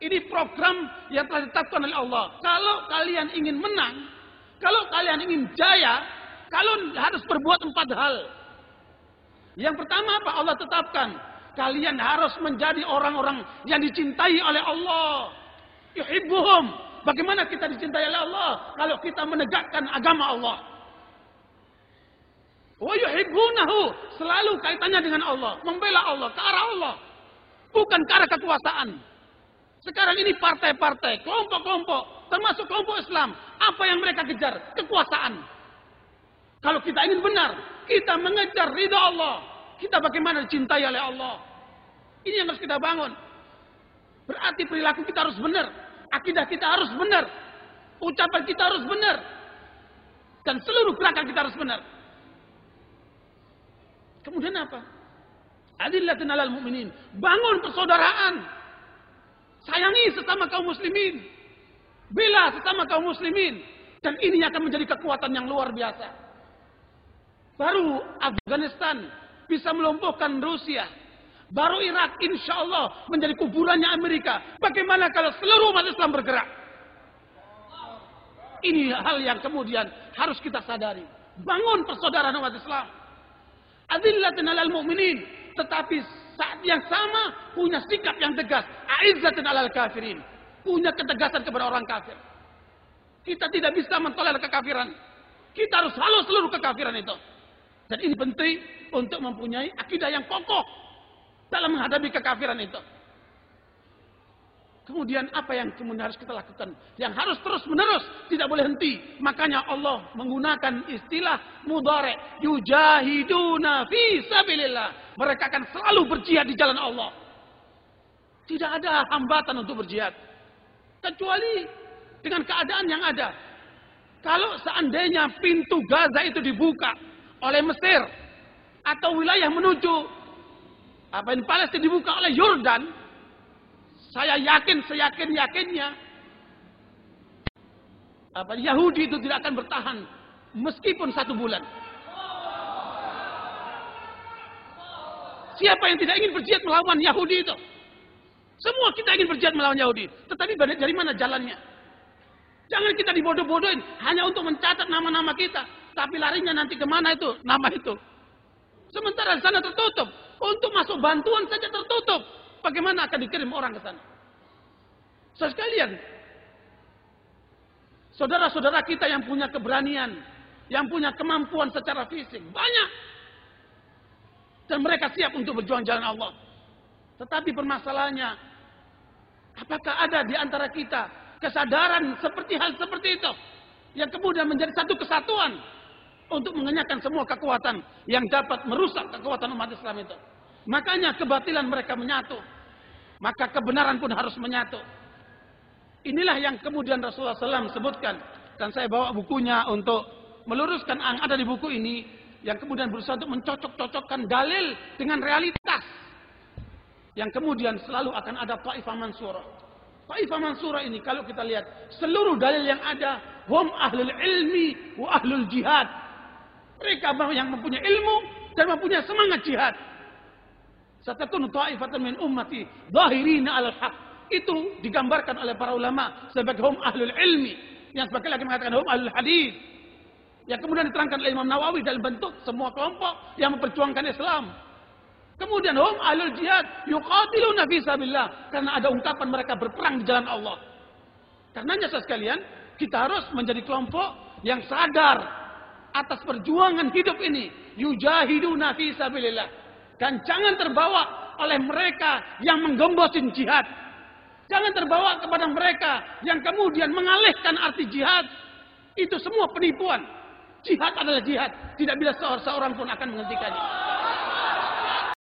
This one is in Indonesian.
Ini program yang telah ditetapkan oleh Allah. Kalau kalian ingin menang, kalau kalian ingin jaya, kalau harus berbuat empat hal. Yang pertama apa? Allah tetapkan. Kalian harus menjadi orang-orang yang dicintai oleh Allah. Yuhibbuhum. Bagaimana kita dicintai oleh Allah? Kalau kita menegakkan agama Allah. Wa yuhibbunahu. Selalu kaitannya dengan Allah. Membela Allah. Ke arah Allah. Bukan ke arah kekuasaan. Sekarang ini partai-partai, kelompok-kelompok, termasuk kelompok Islam. Apa yang mereka kejar? Kekuasaan. Kalau kita ingin benar, kita mengejar ridha Allah. Kita bagaimana dicintai oleh Allah. Ini yang harus kita bangun. Berarti perilaku kita harus benar. Akidah kita harus benar. Ucapan kita harus benar. Dan seluruh gerakan kita harus benar. Kemudian apa? Adillatin alal mu'minin. Bangun persaudaraan. Sayangi sesama kaum muslimin. Bela sesama kaum muslimin. Dan ini akan menjadi kekuatan yang luar biasa. Baru Afghanistan bisa melumpuhkan Rusia. Baru Irak insya Allah menjadi kuburannya Amerika. Bagaimana kalau seluruh umat Islam bergerak? Ini hal yang kemudian harus kita sadari. Bangun persaudaraan umat Islam. Adillatin alal mu'minin. Tetapi saat yang sama punya sikap yang tegas. Aizzatin alal kafirin. Punya ketegasan kepada orang kafir. Kita tidak bisa mentolerir kekafiran. Kita harus halus seluruh kekafiran itu. Dan ini penting untuk mempunyai akidah yang kokoh dalam menghadapi kekafiran itu. Kemudian apa yang kemudian harus kita lakukan? Yang harus terus menerus, tidak boleh henti. Makanya Allah menggunakan istilah mudhari, yujahiduna fi sabilillah. Mereka akan selalu berjihad di jalan Allah. Tidak ada hambatan untuk berjihad. Kecuali dengan keadaan yang ada. Kalau seandainya pintu Gaza itu dibuka oleh Mesir atau wilayah menuju apa ini Palestina dibuka oleh Yordan, saya yakin seyakin yakinnya apa Yahudi itu tidak akan bertahan meskipun satu bulan. Siapa yang tidak ingin berjihad melawan Yahudi itu? Semua kita ingin berjihad melawan Yahudi. Tetapi dari mana jalannya? Jangan kita dibodoh-bodohin hanya untuk mencatat nama-nama kita. Tapi larinya nanti ke mana itu nama itu. Sementara di sana tertutup. Untuk masuk bantuan saja tertutup. Bagaimana akan dikirim orang ke sana? So sekalian, saudara-saudara kita yang punya keberanian, yang punya kemampuan secara fisik, banyak. Dan mereka siap untuk berjuang jalan Allah. Tetapi permasalahannya, apakah ada di antara kita kesadaran seperti hal seperti itu? Yang kemudian menjadi satu kesatuan untuk mengenyahkan semua kekuatan yang dapat merusak kekuatan umat Islam itu. Makanya kebatilan mereka menyatu. Maka kebenaran pun harus menyatu. Inilah yang kemudian Rasulullah SAW sebutkan. Dan saya bawa bukunya untuk meluruskan yang ada di buku ini. Yang kemudian berusaha untuk mencocok-cocokkan dalil dengan realitas. Yang kemudian selalu akan ada ta'ifah mansurah. Ta'ifah mansurah ini kalau kita lihat. Seluruh dalil yang ada. Hum ahlul ilmi wa ahlul jihad. Mereka yang mempunyai ilmu dan mempunyai semangat jihad. Satakun ta'ifatan min ummati zahirina alal haq. Itu digambarkan oleh para ulama sebagai hum ahlul ilmi. Yang sebagai lagi mengatakan hum ahlul hadis. Yang kemudian diterangkan oleh Imam Nawawi dalam bentuk semua kelompok yang memperjuangkan Islam. Kemudian hum ahlul jihad yuqatiluna fi sabilillah karena ada ungkapan mereka berperang di jalan Allah. Karenanya sekalian, kita harus menjadi kelompok yang sadar atas perjuangan hidup ini. Yujahiduna fi sabilillah. Dan jangan terbawa oleh mereka yang menggembosin jihad. Jangan terbawa kepada mereka yang kemudian mengalihkan arti jihad. Itu semua penipuan. Jihad adalah jihad. Tidak bila seorang pun akan menghentikannya.